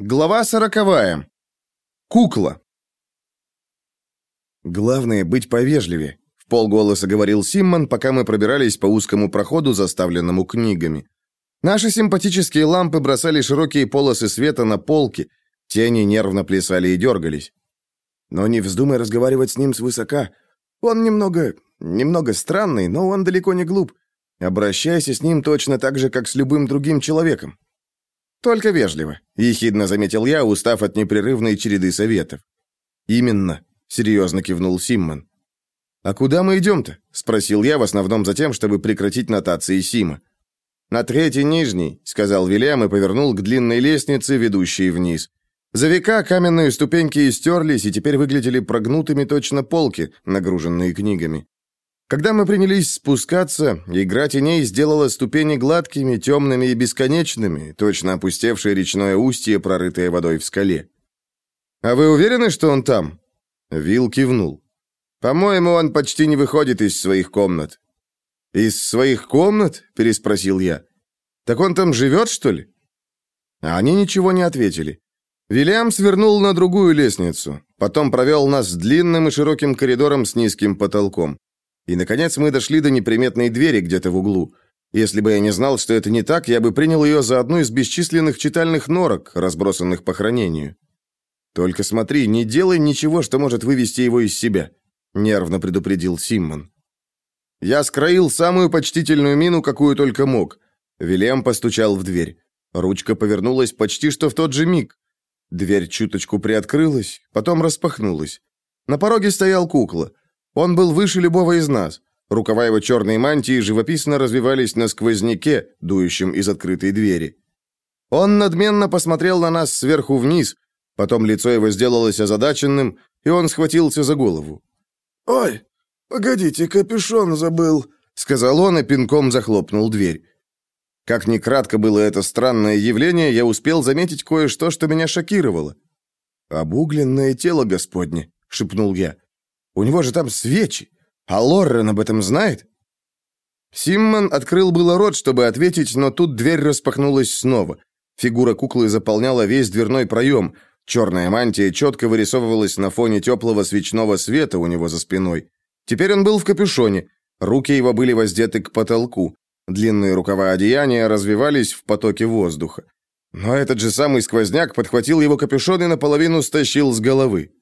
Глава сороковая. Кукла. Главное быть повежливее, в полголоса говорил Симмон, пока мы пробирались по узкому проходу, заставленному книгами. Наши симпатические лампы бросали широкие полосы света на полки, тени нервно плясали и дергались. Но не вздумай разговаривать с ним свысока. Он немного, немного странный, но он далеко не глуп. Обращайся с ним точно так же, как с любым другим человеком. «Только вежливо», — ехидно заметил я, устав от непрерывной череды советов. «Именно», — серьезно кивнул Симмон. «А куда мы идем-то?» — спросил я, в основном за тем, чтобы прекратить нотации Сима. «На третий нижний», — сказал Вильям и повернул к длинной лестнице, ведущей вниз. За века каменные ступеньки истерлись и теперь выглядели прогнутыми точно полки, нагруженные книгами. Когда мы принялись спускаться, игра теней сделала ступени гладкими, темными и бесконечными, точно опустевшее речное устье, прорытое водой в скале. «А вы уверены, что он там?» Вил кивнул. «По-моему, он почти не выходит из своих комнат». «Из своих комнат?» – переспросил я. «Так он там живет, что ли?» А они ничего не ответили. Вильям свернул на другую лестницу, потом провел нас длинным и широким коридором с низким потолком. И, наконец, мы дошли до неприметной двери где-то в углу. Если бы я не знал, что это не так, я бы принял ее за одну из бесчисленных читальных норок, разбросанных по хранению. «Только смотри, не делай ничего, что может вывести его из себя», — нервно предупредил Симмон. Я скроил самую почтительную мину, какую только мог. Вильям постучал в дверь. Ручка повернулась почти что в тот же миг. Дверь чуточку приоткрылась, потом распахнулась. На пороге стоял кукла. Он был выше любого из нас. Рукава его черной мантии живописно развивались на сквозняке, дующем из открытой двери. Он надменно посмотрел на нас сверху вниз, потом лицо его сделалось озадаченным, и он схватился за голову. «Ой, погодите, капюшон забыл», — сказал он и пинком захлопнул дверь. Как ни кратко было это странное явление, я успел заметить кое-что, что меня шокировало. «Обугленное тело Господне», — шепнул я. У него же там свечи. А Лоррен об этом знает?» Симмон открыл было рот, чтобы ответить, но тут дверь распахнулась снова. Фигура куклы заполняла весь дверной проем. Черная мантия четко вырисовывалась на фоне теплого свечного света у него за спиной. Теперь он был в капюшоне. Руки его были воздеты к потолку. Длинные рукава одеяния развивались в потоке воздуха. Но этот же самый сквозняк подхватил его капюшон и наполовину стащил с головы.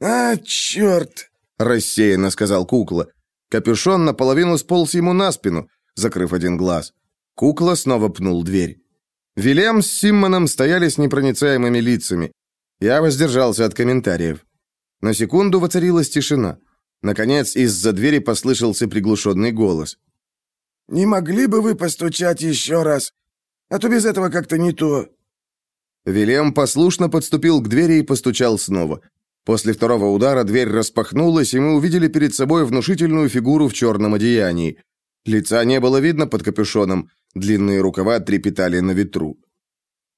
«А, черт!» Рассеянно сказал кукла. Капюшон наполовину сполз ему на спину, закрыв один глаз. Кукла снова пнул дверь. Вильям с Симмоном стояли с непроницаемыми лицами. Я воздержался от комментариев. На секунду воцарилась тишина. Наконец, из-за двери послышался приглушенный голос. «Не могли бы вы постучать еще раз? А то без этого как-то не то». Вильям послушно подступил к двери и постучал снова. После второго удара дверь распахнулась, и мы увидели перед собой внушительную фигуру в черном одеянии. Лица не было видно под капюшоном, длинные рукава трепетали на ветру.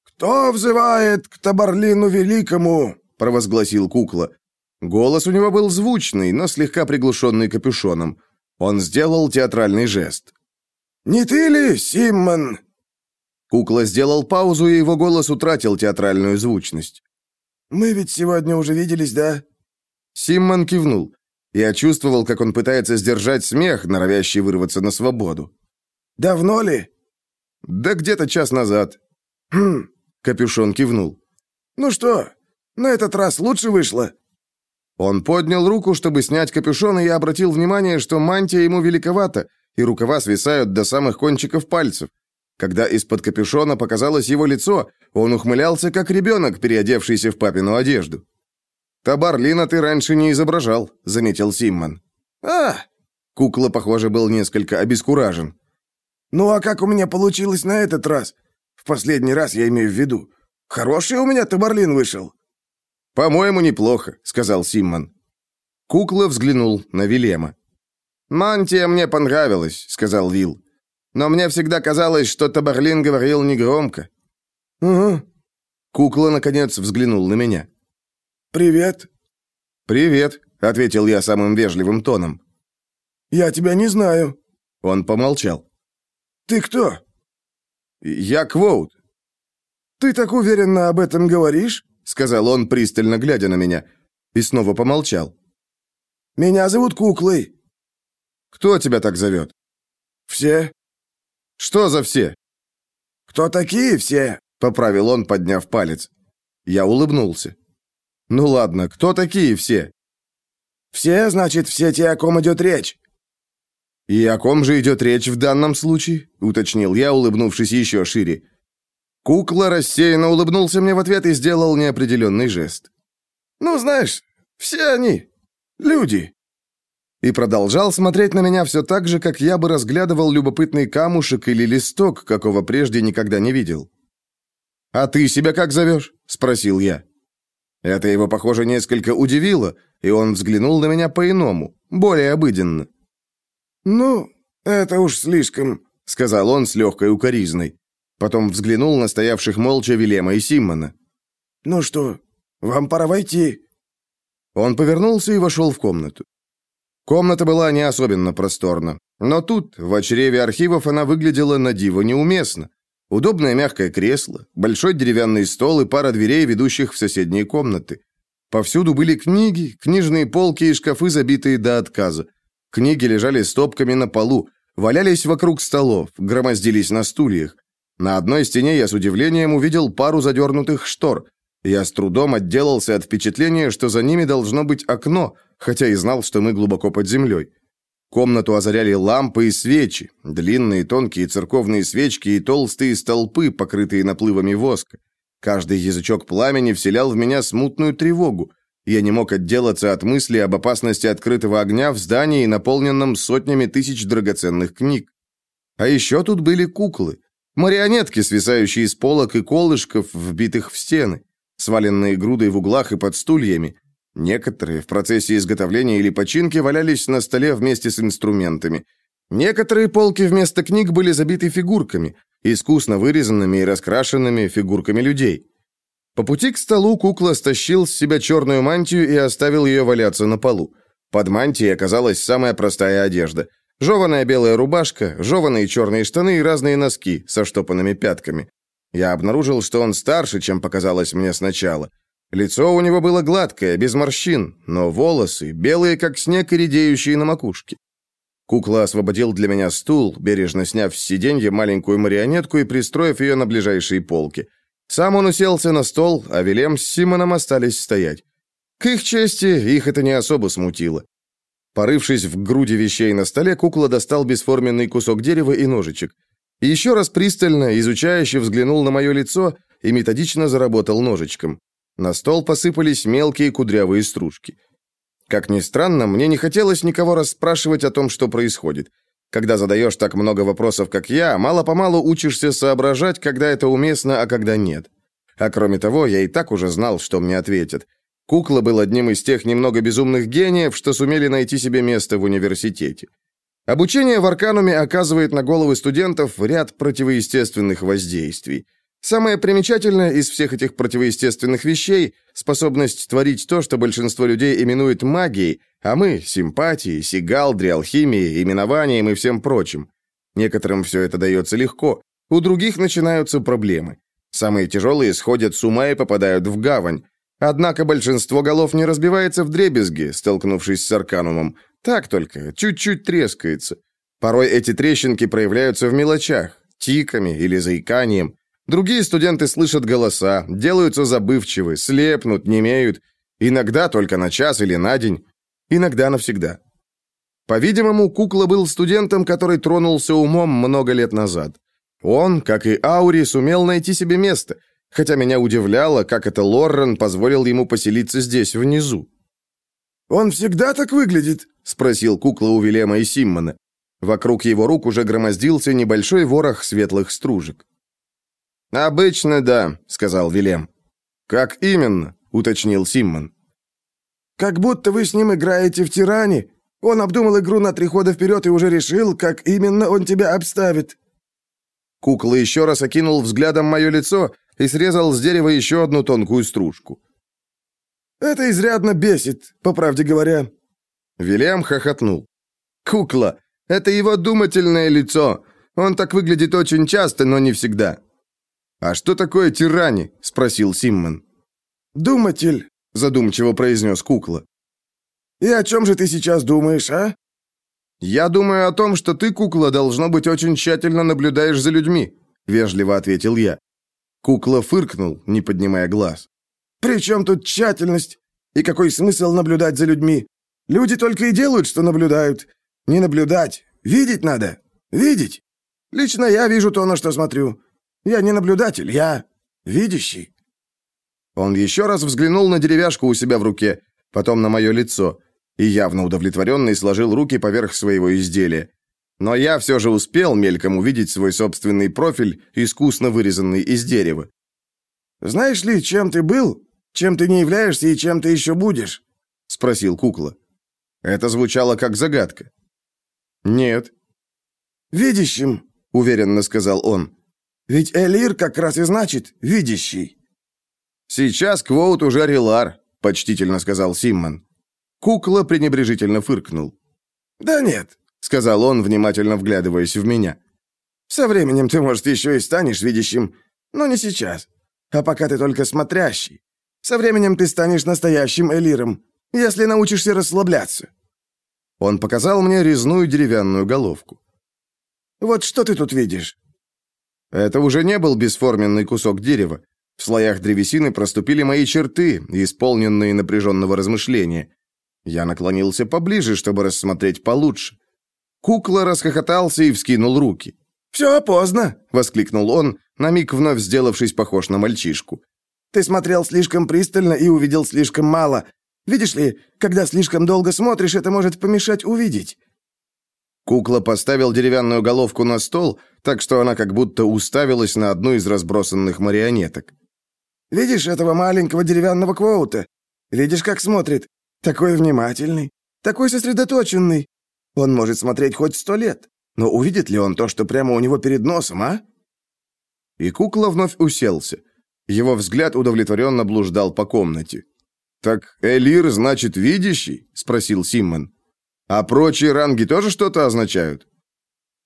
«Кто взывает к Табарлину Великому?» – провозгласил кукла. Голос у него был звучный, но слегка приглушенный капюшоном. Он сделал театральный жест. «Не ты ли, Симмон?» Кукла сделал паузу, и его голос утратил театральную звучность. «Мы ведь сегодня уже виделись, да?» Симмон кивнул. Я чувствовал, как он пытается сдержать смех, норовящий вырваться на свободу. «Давно ли?» «Да где-то час назад». «Хм», — Капюшон кивнул. «Ну что, на этот раз лучше вышло?» Он поднял руку, чтобы снять капюшон, и я обратил внимание, что мантия ему великовата, и рукава свисают до самых кончиков пальцев. Когда из-под капюшона показалось его лицо, он ухмылялся, как ребенок, переодевшийся в папину одежду. «Табарлина ты раньше не изображал», — заметил Симмон. «А!» Кукла, похоже, был несколько обескуражен. «Ну а как у меня получилось на этот раз? В последний раз я имею в виду. Хороший у меня табарлин вышел». «По-моему, неплохо», — сказал Симмон. Кукла взглянул на Вилема. «Мантия мне понравилась», — сказал Вил. Но мне всегда казалось, что Табарлин говорил негромко». «Угу». Кукла, наконец, взглянул на меня. «Привет». «Привет», — ответил я самым вежливым тоном. «Я тебя не знаю». Он помолчал. «Ты кто?» «Я Квоут». «Ты так уверенно об этом говоришь?» — сказал он, пристально глядя на меня, и снова помолчал. «Меня зовут Куклой». «Кто тебя так зовет?» «Все». «Что за все?» «Кто такие все?» — поправил он, подняв палец. Я улыбнулся. «Ну ладно, кто такие все?» «Все, значит, все те, о ком идет речь». «И о ком же идет речь в данном случае?» — уточнил я, улыбнувшись еще шире. Кукла рассеянно улыбнулся мне в ответ и сделал неопределенный жест. «Ну, знаешь, все они люди». И продолжал смотреть на меня все так же, как я бы разглядывал любопытный камушек или листок, какого прежде никогда не видел. «А ты себя как зовешь?» — спросил я. Это его, похоже, несколько удивило, и он взглянул на меня по-иному, более обыденно. «Ну, это уж слишком», — сказал он с легкой укоризной. Потом взглянул на стоявших молча Вилема и Симмона. «Ну что, вам пора войти». Он повернулся и вошел в комнату. Комната была не особенно просторна, но тут, в чреве архивов, она выглядела на диво неуместно. Удобное мягкое кресло, большой деревянный стол и пара дверей, ведущих в соседние комнаты. Повсюду были книги, книжные полки и шкафы, забитые до отказа. Книги лежали стопками на полу, валялись вокруг столов, громоздились на стульях. На одной стене я с удивлением увидел пару задернутых штор. Я с трудом отделался от впечатления, что за ними должно быть окно, хотя и знал, что мы глубоко под землей. Комнату озаряли лампы и свечи, длинные тонкие церковные свечки и толстые столпы, покрытые наплывами воска. Каждый язычок пламени вселял в меня смутную тревогу. Я не мог отделаться от мысли об опасности открытого огня в здании, наполненном сотнями тысяч драгоценных книг. А еще тут были куклы. Марионетки, свисающие с полок и колышков, вбитых в стены, сваленные грудой в углах и под стульями. Некоторые в процессе изготовления или починки валялись на столе вместе с инструментами. Некоторые полки вместо книг были забиты фигурками, искусно вырезанными и раскрашенными фигурками людей. По пути к столу кукла стащил с себя черную мантию и оставил ее валяться на полу. Под мантией оказалась самая простая одежда – Жеваная белая рубашка, жеваные черные штаны и разные носки со штопанными пятками. Я обнаружил, что он старше, чем показалось мне сначала. Лицо у него было гладкое, без морщин, но волосы белые, как снег, и редеющие на макушке. Кукла освободил для меня стул, бережно сняв с сиденья маленькую марионетку и пристроив ее на ближайшие полки. Сам он уселся на стол, а Вилем с Симоном остались стоять. К их чести, их это не особо смутило. Порывшись в груди вещей на столе, кукла достал бесформенный кусок дерева и ножичек. Еще раз пристально, изучающе взглянул на мое лицо и методично заработал ножичком. На стол посыпались мелкие кудрявые стружки. Как ни странно, мне не хотелось никого расспрашивать о том, что происходит. Когда задаешь так много вопросов, как я, мало-помалу учишься соображать, когда это уместно, а когда нет. А кроме того, я и так уже знал, что мне ответят. Кукла был одним из тех немного безумных гениев, что сумели найти себе место в университете. Обучение в Аркануме оказывает на головы студентов ряд противоестественных воздействий. Самое примечательное из всех этих противоестественных вещей – способность творить то, что большинство людей именует магией, а мы – симпатией, сигалдри, алхимией, именованием и всем прочим. Некоторым все это дается легко, у других начинаются проблемы. Самые тяжелые сходят с ума и попадают в гавань. Однако большинство голов не разбивается в дребезги, столкнувшись с арканумом. Так только, чуть-чуть трескается. Порой эти трещинки проявляются в мелочах, тиками или заиканием. Другие студенты слышат голоса, делаются забывчивы, слепнут, немеют. Иногда только на час или на день, иногда навсегда. По-видимому, Кукла был студентом, который тронулся умом много лет назад. Он, как и Аури, сумел найти себе место – хотя меня удивляло, как это Лоррен позволил ему поселиться здесь, внизу. «Он всегда так выглядит?» — спросил кукла у Вилема и Симмона. Вокруг его рук уже громоздился небольшой ворох светлых стружек. «Обычно да», — сказал Вилем. «Как именно?» — уточнил Симмон. «Как будто вы с ним играете в тиране. Он обдумал игру на три хода вперед и уже решил, как именно он тебя обставит». Кукла еще раз окинул взглядом мое лицо и срезал с дерева еще одну тонкую стружку. «Это изрядно бесит, по правде говоря». Вильям хохотнул. «Кукла! Это его думательное лицо. Он так выглядит очень часто, но не всегда». «А что такое тирани?» – спросил Симмон. «Думатель», – задумчиво произнес кукла. «И о чем же ты сейчас думаешь, а?» «Я думаю о том, что ты, кукла, должно быть, очень тщательно наблюдаешь за людьми», – вежливо ответил я. Кукла фыркнул, не поднимая глаз. «При чем тут тщательность? И какой смысл наблюдать за людьми? Люди только и делают, что наблюдают. Не наблюдать, видеть надо. Видеть. Лично я вижу то, на что смотрю. Я не наблюдатель, я видящий». Он еще раз взглянул на деревяшку у себя в руке, потом на мое лицо, и явно удовлетворенный сложил руки поверх своего изделия. Но я все же успел мельком увидеть свой собственный профиль, искусно вырезанный из дерева. «Знаешь ли, чем ты был, чем ты не являешься и чем ты еще будешь?» — спросил кукла. Это звучало как загадка. «Нет». «Видящим», — уверенно сказал он. «Ведь Элир как раз и значит «видящий». «Сейчас Квоут уже Рилар», — почтительно сказал Симмон. Кукла пренебрежительно фыркнул. «Да нет», — сказал он, внимательно вглядываясь в меня. «Со временем ты, может, еще и станешь видящим, но не сейчас. А пока ты только смотрящий. Со временем ты станешь настоящим элиром, если научишься расслабляться». Он показал мне резную деревянную головку. «Вот что ты тут видишь?» Это уже не был бесформенный кусок дерева. В слоях древесины проступили мои черты, исполненные напряженного размышления. Я наклонился поближе, чтобы рассмотреть получше. Кукла расхохотался и вскинул руки. «Все, поздно!» — воскликнул он, на миг вновь сделавшись похож на мальчишку. «Ты смотрел слишком пристально и увидел слишком мало. Видишь ли, когда слишком долго смотришь, это может помешать увидеть». Кукла поставил деревянную головку на стол, так что она как будто уставилась на одну из разбросанных марионеток. Видишь этого маленького деревянного квоута? Видишь, как смотрит? Такой внимательный, такой сосредоточенный. Он может смотреть хоть сто лет, но увидит ли он то, что прямо у него перед носом, а?» И кукла вновь уселся. Его взгляд удовлетворенно блуждал по комнате. «Так Элир, значит, видящий?» — спросил Симмон. «А прочие ранги тоже что-то означают?»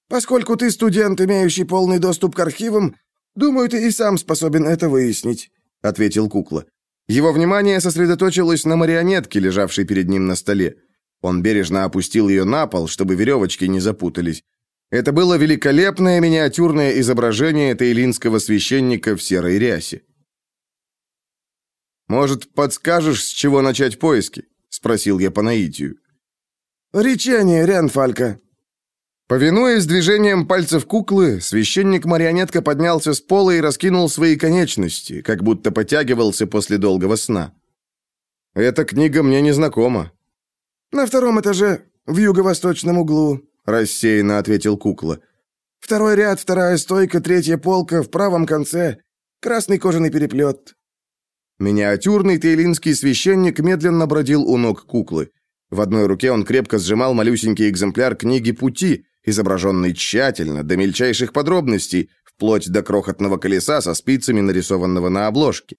«Поскольку ты студент, имеющий полный доступ к архивам, думаю, ты и сам способен это выяснить ответил кукла. Его внимание сосредоточилось на марионетке, лежавшей перед ним на столе. Он бережно опустил ее на пол, чтобы веревочки не запутались. Это было великолепное миниатюрное изображение таилинского священника в серой рясе. «Может, подскажешь, с чего начать поиски?» — спросил я по наитию. «Речение, Рянфалька», Повинуясь движением пальцев куклы, священник-марионетка поднялся с пола и раскинул свои конечности, как будто потягивался после долгого сна. «Эта книга мне не знакома». «На втором этаже, в юго-восточном углу», — рассеянно ответил кукла. «Второй ряд, вторая стойка, третья полка, в правом конце, красный кожаный переплет». Миниатюрный тейлинский священник медленно бродил у ног куклы. В одной руке он крепко сжимал малюсенький экземпляр книги «Пути», изображенный тщательно, до мельчайших подробностей, вплоть до крохотного колеса со спицами, нарисованного на обложке.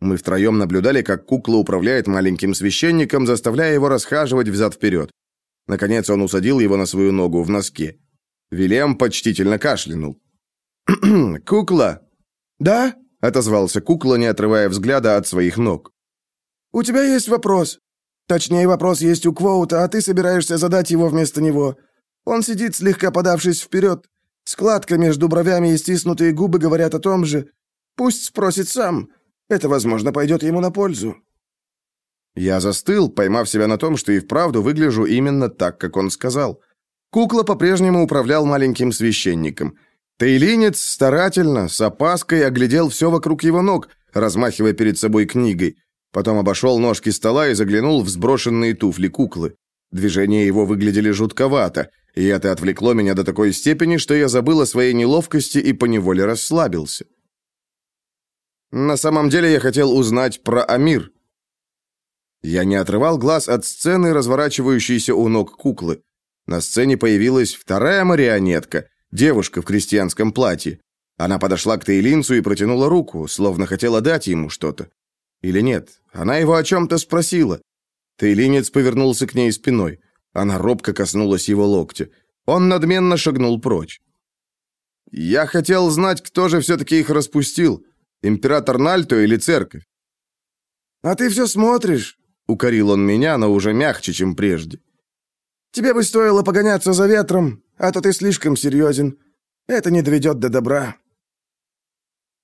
Мы втроем наблюдали, как кукла управляет маленьким священником, заставляя его расхаживать взад-вперед. Наконец он усадил его на свою ногу в носке. Вилем почтительно кашлянул. «Кукла!» «Да?» — отозвался кукла, не отрывая взгляда от своих ног. «У тебя есть вопрос. Точнее, вопрос есть у Квоута, а ты собираешься задать его вместо него. Он сидит, слегка подавшись вперед. Складка между бровями и стиснутые губы говорят о том же. Пусть спросит сам. Это, возможно, пойдет ему на пользу». Я застыл, поймав себя на том, что и вправду выгляжу именно так, как он сказал. Кукла по-прежнему управлял маленьким священником. Тейлинец старательно, с опаской оглядел все вокруг его ног, размахивая перед собой книгой. Потом обошел ножки стола и заглянул в сброшенные туфли куклы. Движения его выглядели жутковато, и это отвлекло меня до такой степени, что я забыл о своей неловкости и поневоле расслабился. На самом деле я хотел узнать про Амир. Я не отрывал глаз от сцены, разворачивающейся у ног куклы. На сцене появилась вторая марионетка, девушка в крестьянском платье. Она подошла к Тейлинцу и протянула руку, словно хотела дать ему что-то. Или нет? Она его о чем-то спросила. Тейлинец повернулся к ней спиной. Она робко коснулась его локтя. Он надменно шагнул прочь. Я хотел знать, кто же все-таки их распустил. Император Нальто или церковь? «А ты все смотришь?» — укорил он меня, но уже мягче, чем прежде. «Тебе бы стоило погоняться за ветром, а то ты слишком серьезен. Это не доведет до добра».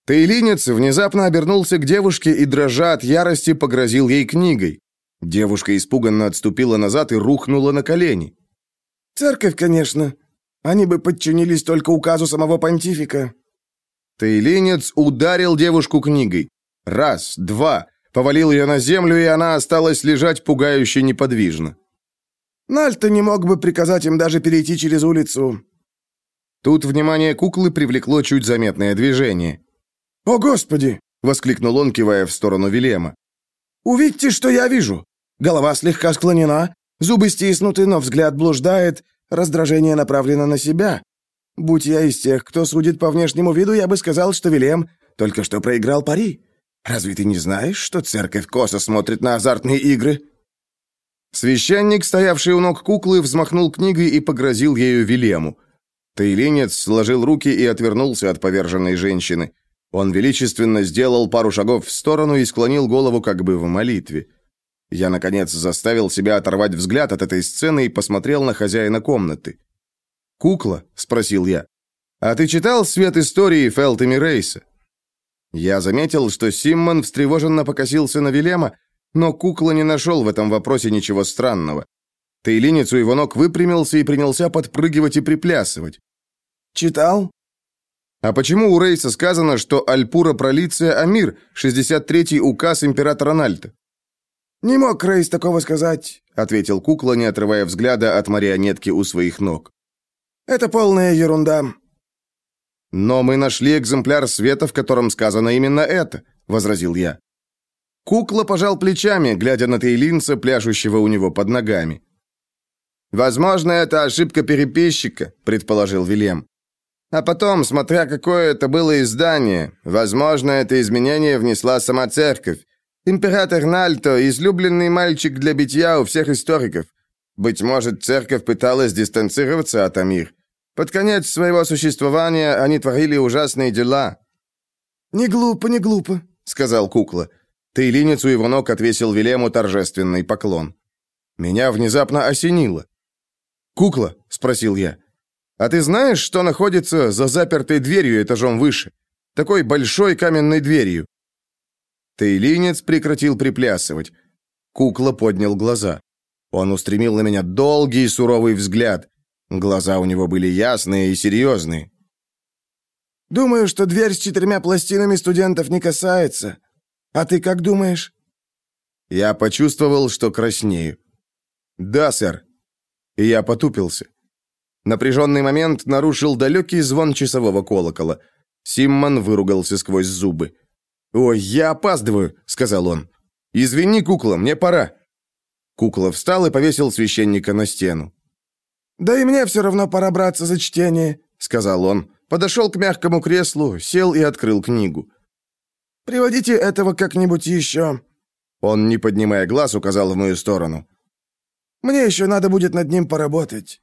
Таилинец внезапно обернулся к девушке и, дрожа от ярости, погрозил ей книгой. Девушка испуганно отступила назад и рухнула на колени. «Церковь, конечно. Они бы подчинились только указу самого понтифика». Таилинец ударил девушку книгой. Раз, два, повалил ее на землю, и она осталась лежать пугающе неподвижно. «Нальто не мог бы приказать им даже перейти через улицу». Тут внимание куклы привлекло чуть заметное движение. «О, Господи!» — воскликнул он, кивая в сторону Вилема. «Увидьте, что я вижу! Голова слегка склонена, зубы стиснуты, но взгляд блуждает, раздражение направлено на себя. Будь я из тех, кто судит по внешнему виду, я бы сказал, что Вилем только что проиграл пари. Разве ты не знаешь, что церковь косо смотрит на азартные игры?» Священник, стоявший у ног куклы, взмахнул книгой и погрозил ею Вилему. Таилинец сложил руки и отвернулся от поверженной женщины. Он величественно сделал пару шагов в сторону и склонил голову как бы в молитве. Я, наконец, заставил себя оторвать взгляд от этой сцены и посмотрел на хозяина комнаты. «Кукла?» — спросил я. «А ты читал «Свет истории» Фелтеми Рейса?» Я заметил, что Симмон встревоженно покосился на Вилема, но кукла не нашел в этом вопросе ничего странного. Таилинец у его ног выпрямился и принялся подпрыгивать и приплясывать. «Читал?» «А почему у Рейса сказано, что Альпура Пролиция Амир, 63-й указ императора Нальта?» «Не мог Рейс такого сказать», — ответил кукла, не отрывая взгляда от марионетки у своих ног. «Это полная ерунда». «Но мы нашли экземпляр света, в котором сказано именно это», — возразил я. Кукла пожал плечами, глядя на Тейлинца, пляшущего у него под ногами. «Возможно, это ошибка переписчика», — предположил Вильям. «А потом, смотря какое это было издание, возможно, это изменение внесла сама церковь. Император Нальто – излюбленный мальчик для битья у всех историков. Быть может, церковь пыталась дистанцироваться от Амир. Под конец своего существования они творили ужасные дела». «Не глупо, не глупо», — сказал кукла. Тейлинец у его ног отвесил Вилему торжественный поклон. Меня внезапно осенило. «Кукла?» — спросил я. «А ты знаешь, что находится за запертой дверью этажом выше? Такой большой каменной дверью?» Тейлинец прекратил приплясывать. Кукла поднял глаза. Он устремил на меня долгий и суровый взгляд. Глаза у него были ясные и серьезные. «Думаю, что дверь с четырьмя пластинами студентов не касается. А ты как думаешь?» Я почувствовал, что краснею. «Да, сэр». И я потупился. Напряженный момент нарушил далекий звон часового колокола. Симмон выругался сквозь зубы. «Ой, я опаздываю», — сказал он. «Извини, кукла, мне пора». Кукла встал и повесил священника на стену. «Да и мне все равно пора браться за чтение», — сказал он. Подошел к мягкому креслу, сел и открыл книгу. «Приводите этого как-нибудь еще». Он, не поднимая глаз, указал в мою сторону. «Мне еще надо будет над ним поработать».